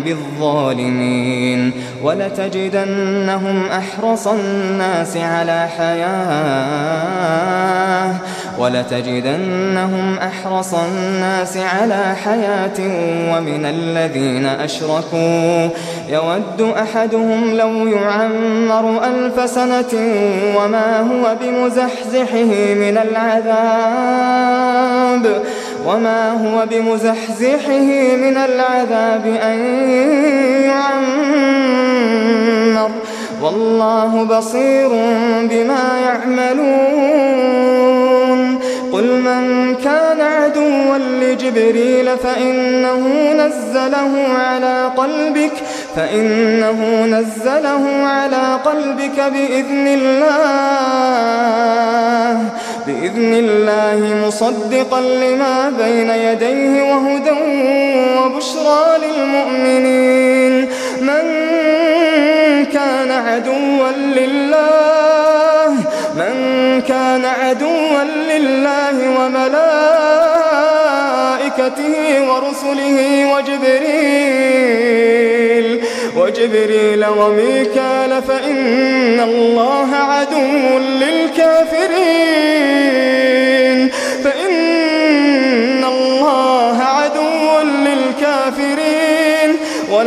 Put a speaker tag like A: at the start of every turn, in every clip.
A: بالظالمين ولتجدنهم أحرص الناس على حياة ولتجدنهم أحرص الناس على حياة ومن الذين أشركوا يود أحدهم لو يعمر ألف سنة وما هو بمزحزحه من العذاب وما هو بمزحزحه من العذاب أن يعمر والله بصير بما يعملون قل من كان عدوا لجبريل فإنه نزله على قلبك فإنه نزله على قلبك بإذن الله مصدقا لما بين يديه وهدى وبشرى للمؤمنين. من كان عدوا لله من كان عدوا لله وملائكته ورسله وجبريل وجبريل وميكال فإن الله عدو للكافرين.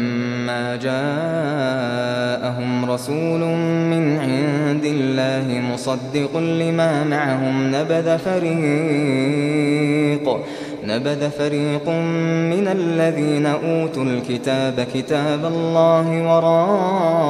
A: فلما جاءهم رسول من عند الله مصدق لما معهم نبذ فريق نبذ فريق من الذين أوتوا الكتاب كتاب الله وراء